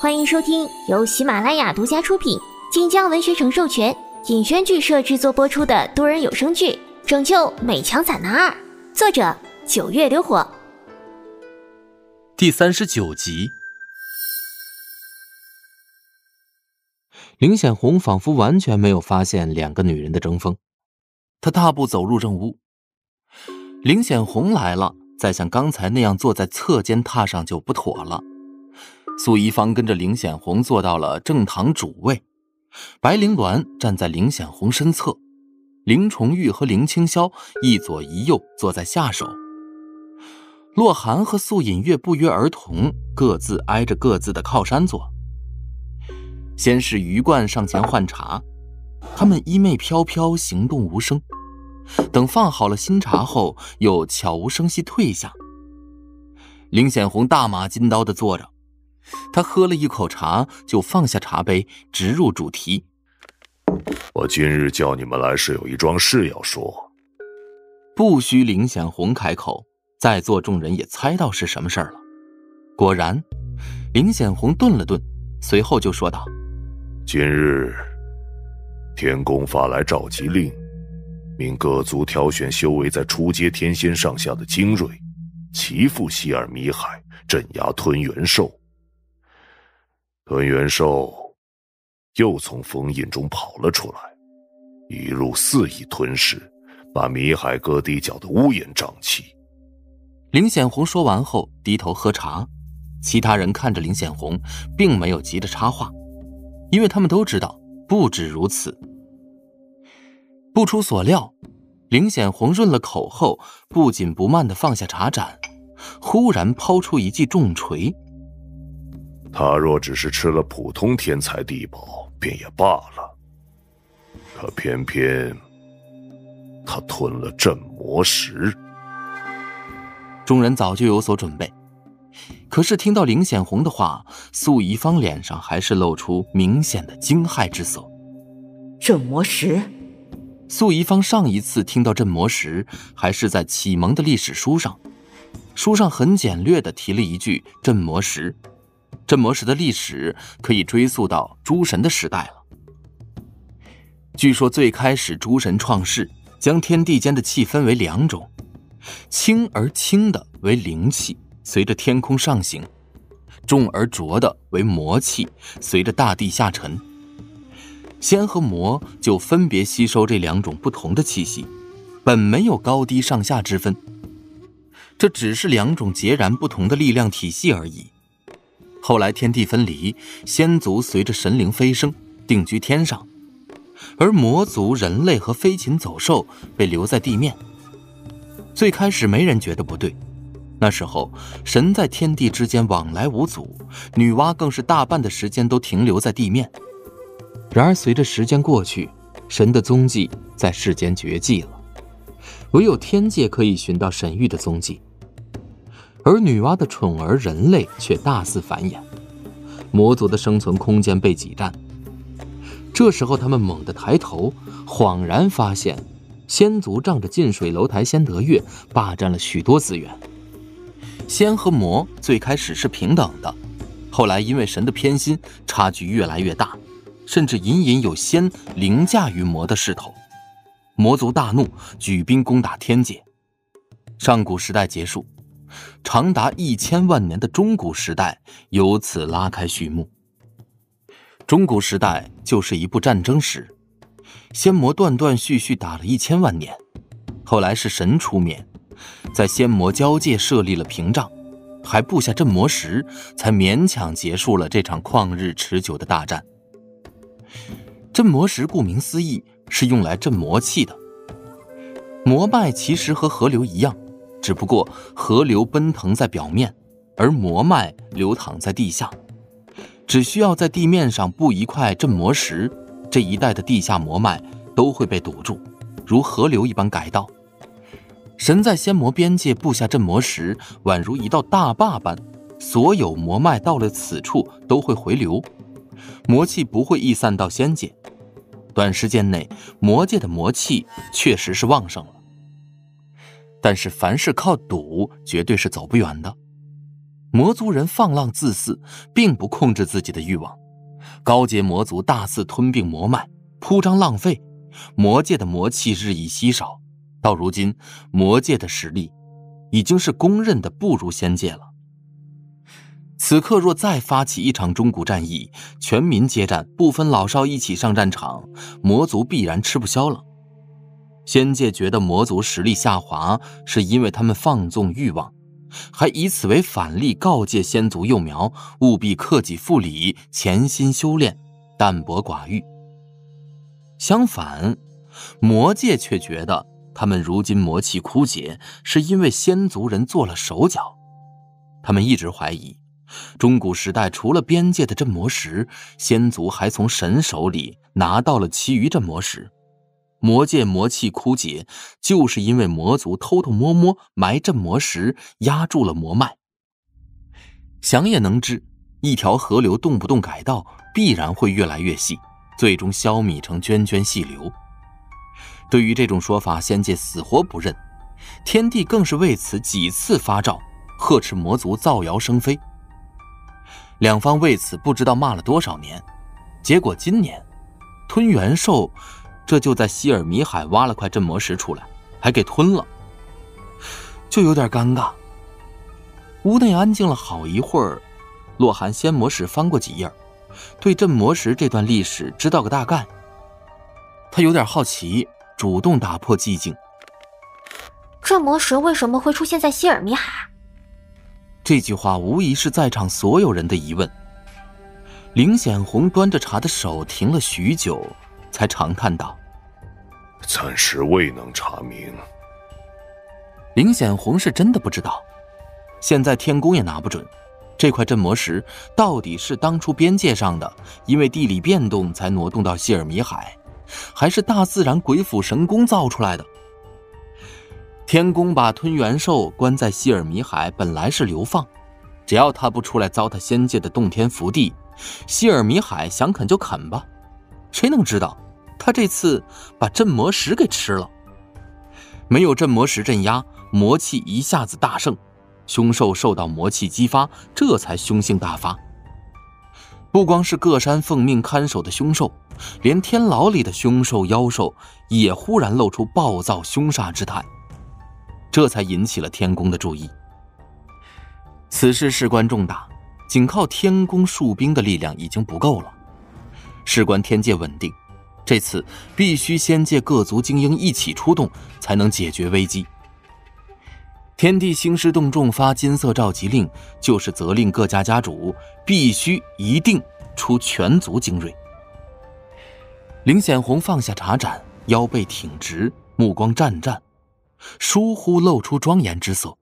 欢迎收听由喜马拉雅独家出品、晋江文学城授权、尹轩剧社制作播出的多人有声剧《拯救美强惨男二》，作者九月流火，第三十九集。林显红仿佛完全没有发现两个女人的争锋，他大步走入正屋。林显红来了，再像刚才那样坐在侧间榻上就不妥了。苏一芳跟着林显红坐到了正堂主位，白灵鸾站在林显红身侧，林重玉和林青霄一左一右坐在下手。洛寒和素隐月不约而同，各自挨着各自的靠山坐。先是鱼贯上前换茶，他们衣袂飘飘，行动无声。等放好了新茶后，又悄无声息退下。林显红大马金刀的坐着。他喝了一口茶，就放下茶杯，直入主题。我今日叫你们来，是有一桩事要说。不需林显红开口，在座众人也猜到是什么事儿了。果然，林显红顿了顿，随后就说道：“今日天宫发来召集令，命各族挑选修为在初阶天仙上下的精锐，齐赴希尔米海镇压吞元兽。”吞元兽又从封印中跑了出来，一路肆意吞噬，把米海各地搅得乌烟瘴气。林显红说完后，低头喝茶。其他人看着林显红，并没有急着插话，因为他们都知道不止如此。不出所料，林显红润了口后，不紧不慢地放下茶盏，忽然抛出一记重锤。他若只是吃了普通天才地宝，便也罢了。可偏偏他吞了镇魔石。众人早就有所准备，可是听到林显红的话，素仪芳脸上还是露出明显的惊骇之色。镇魔石。素仪芳上一次听到镇魔石，还是在启蒙的历史书上，书上很简略的提了一句镇魔石。镇魔石的历史可以追溯到诸神的时代了。据说最开始诸神创世，将天地间的气分为两种，轻而轻的为灵气，随着天空上行；重而浊的为魔气，随着大地下沉。仙和魔就分别吸收这两种不同的气息，本没有高低上下之分，这只是两种截然不同的力量体系而已。后来天地分离，仙族随着神灵飞升，定居天上，而魔族、人类和飞禽走兽被留在地面。最开始没人觉得不对，那时候神在天地之间往来无阻，女娲更是大半的时间都停留在地面。然而随着时间过去，神的踪迹在世间绝迹了，唯有天界可以寻到神域的踪迹。而女娲的宠儿人类却大肆繁衍，魔族的生存空间被挤占。这时候，他们猛地抬头，恍然发现，仙族仗着近水楼台先得月，霸占了许多资源。仙和魔最开始是平等的，后来因为神的偏心，差距越来越大，甚至隐隐有仙凌驾于魔的势头。魔族大怒，举兵攻打天界。上古时代结束。长达一千万年的中古时代由此拉开序幕。中古时代就是一部战争史，仙魔断断续续打了一千万年，后来是神出面，在仙魔交界设立了屏障，还布下镇魔石，才勉强结束了这场旷日持久的大战。镇魔石顾名思义是用来镇魔气的，魔脉其实和河流一样。只不过河流奔腾在表面，而魔脉流淌在地下。只需要在地面上布一块镇魔石，这一带的地下魔脉都会被堵住，如河流一般改道。神在仙魔边界布下镇魔石，宛如一道大坝般，所有魔脉到了此处都会回流，魔气不会溢散到仙界。短时间内，魔界的魔气确实是旺盛了。但是凡事靠赌，绝对是走不远的。魔族人放浪自肆，并不控制自己的欲望。高阶魔族大肆吞并魔脉，铺张浪费，魔界的魔气日益稀少。到如今，魔界的实力已经是公认的不如仙界了。此刻若再发起一场中古战役，全民皆战，不分老少一起上战场，魔族必然吃不消了。仙界觉得魔族实力下滑，是因为他们放纵欲望。还以此为反例，告诫仙族幼苗务必克己复礼，潜心修炼，淡泊寡欲。相反，魔界却觉得他们如今魔气枯竭，是因为仙族人做了手脚。他们一直怀疑，中古时代除了边界的镇魔石，仙族还从神手里拿到了其余镇魔石。魔界魔气枯竭，就是因为魔族偷偷摸摸埋镇魔石，压住了魔脉。想也能知，一条河流动不动改道，必然会越来越细，最终消弭成涓涓细流。对于这种说法，仙界死活不认，天帝更是为此几次发诏呵斥魔族造谣生非。两方为此不知道骂了多少年，结果今年，吞元兽。这就在希尔米海挖了块镇魔石出来，还给吞了，就有点尴尬。屋内安静了好一会儿，洛寒仙魔史翻过几页，对镇魔石这段历史知道个大概。他有点好奇，主动打破寂静。镇魔石为什么会出现在希尔米海？这句话无疑是在场所有人的疑问。林显红端着茶的手停了许久，才长叹道。暂时未能查明。林显红是真的不知道，现在天宫也拿不准，这块镇魔石到底是当初边界上的，因为地理变动才挪动到希尔米海，还是大自然鬼斧神工造出来的？天宫把吞元兽关在希尔米海，本来是流放，只要他不出来糟蹋仙界的洞天福地，希尔米海想啃就啃吧，谁能知道？他这次把镇魔石给吃了，没有镇魔石镇压，魔气一下子大盛，凶兽受到魔气激发，这才凶性大发。不光是各山奉命看守的凶兽，连天牢里的凶兽妖兽也忽然露出暴躁凶煞之态，这才引起了天宫的注意。此事事关重大，仅靠天宫戍兵的力量已经不够了，事关天界稳定。这次必须仙界各族精英一起出动，才能解决危机。天帝兴师动众发金色召集令，就是责令各家家主必须一定出全族精锐。林显红放下茶盏，腰背挺直，目光战战，疏忽露出庄严之色。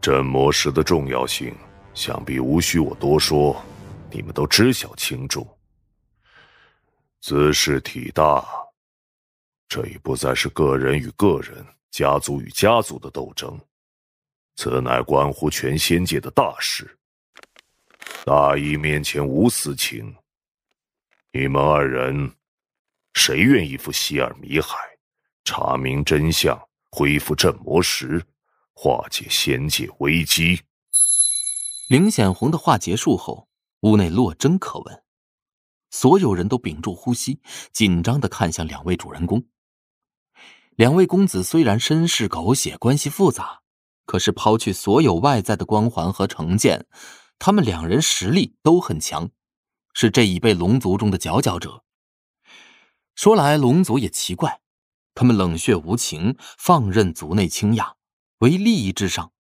镇魔石的重要性，想必无需我多说，你们都知晓清楚。姿势体大，这已不再是个人与个人、家族与家族的斗争，此乃关乎全仙界的大事。大义面前无私情，你们二人，谁愿意赴希尔米海，查明真相，恢复镇魔石，化解仙界危机？林显红的话结束后，屋内落针可闻。所有人都屏住呼吸，紧张的看向两位主人公。两位公子虽然身世狗血，关系复杂，可是抛去所有外在的光环和成见，他们两人实力都很强，是这一辈龙族中的佼佼者。说来龙族也奇怪，他们冷血无情，放任族内倾轧，为利益至上。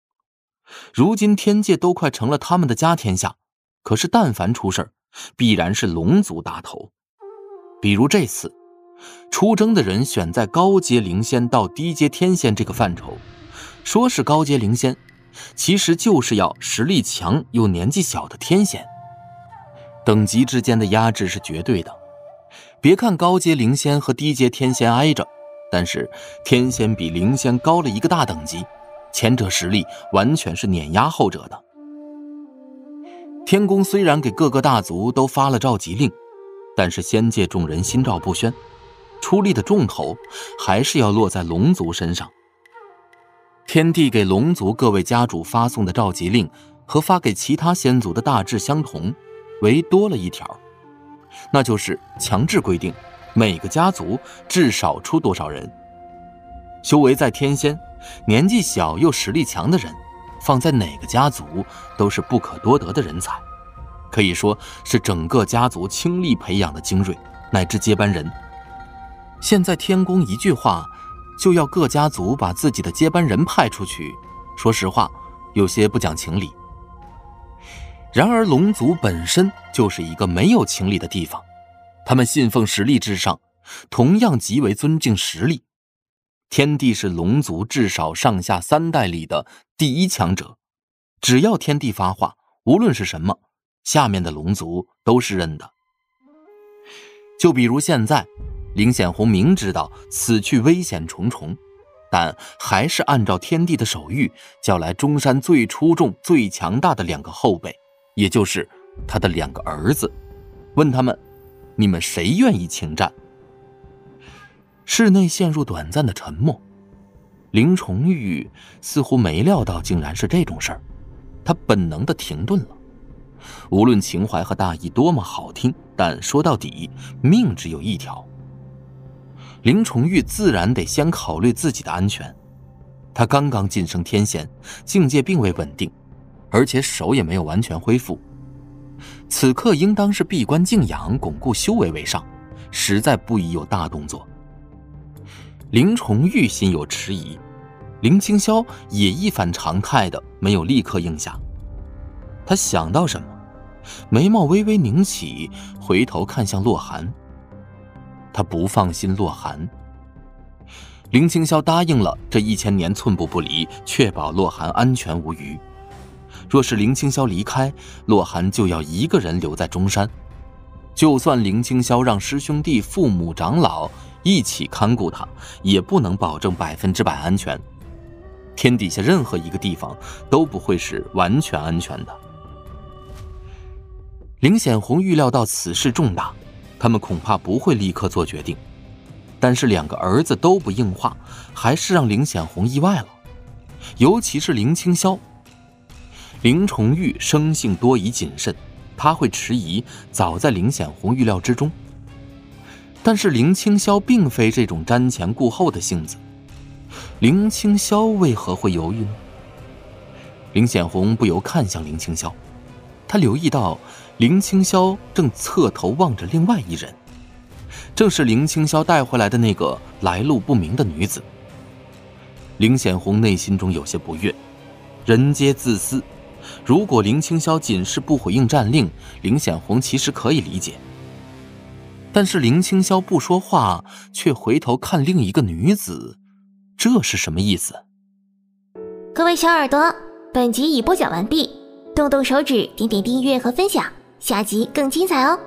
如今天界都快成了他们的家天下，可是但凡出事儿。必然是龙族大头，比如这次出征的人选在高阶灵仙到低阶天仙这个范畴，说是高阶灵仙，其实就是要实力强又年纪小的天仙。等级之间的压制是绝对的。别看高阶灵仙和低阶天仙挨着，但是天仙比灵仙高了一个大等级，前者实力完全是碾压后者的。天宫虽然给各个大族都发了召集令，但是仙界众人心照不宣，出力的重头还是要落在龙族身上。天帝给龙族各位家主发送的召集令，和发给其他仙族的大致相同，唯多了一条，那就是强制规定每个家族至少出多少人。修为在天仙，年纪小又实力强的人，放在哪个家族都是不可多得的人才，可以说是整个家族倾力培养的精锐乃至接班人。现在天宫一句话，就要各家族把自己的接班人派出去，说实话，有些不讲情理。然而龙族本身就是一个没有情理的地方，他们信奉实力至上，同样极为尊敬实力。天帝是龙族至少上下三代里的第一强者，只要天帝发话，无论是什么，下面的龙族都是认的。就比如现在。林显红明知道此去危险重重，但还是按照天帝的手谕，叫来中山最出众、最强大的两个后辈，也就是他的两个儿子，问他们：“你们谁愿意请战？”室内陷入短暂的沉默。林崇玉似乎没料到竟然是这种事儿，他本能的停顿了。无论情怀和大义多么好听，但说到底，命只有一条。林崇玉自然得先考虑自己的安全，他刚刚晋升天仙，境界并未稳定，而且手也没有完全恢复，此刻应当是闭关静养、巩固修为为上，实在不宜有大动作。林崇玉心有迟疑，林清霄也一反常态的没有立刻应下，他想到什么，眉毛微微拧起，回头看向洛寒。他不放心洛寒，林清霄答应了这一千年寸步不离，确保洛寒安全无虞。若是林清霄离开，洛寒就要一个人留在中山。就算林清霄让师兄弟、父母、长老一起看顾他，也不能保证百分之百安全。天底下任何一个地方都不会是完全安全的。林显红预料到此事重大。他们恐怕不会立刻做决定，但是两个儿子都不应话，还是让林显红意外了。尤其是林清霄，林崇玉生性多疑谨慎，他会迟疑，早在林显红预料之中。但是林清霄并非这种瞻前顾后的性子，林清霄为何会犹豫呢？林显红不由看向林清霄，他留意到。林清霄正侧头望着另外一人，正是林清霄带回来的那个来路不明的女子。林显红内心中有些不悦，人皆自私，如果林清霄仅是不回应战令，林显红其实可以理解。但是林清霄不说话，却回头看另一个女子，这是什么意思？各位小耳朵，本集已播讲完毕，动动手指，点点订阅和分享。下集更精彩哦！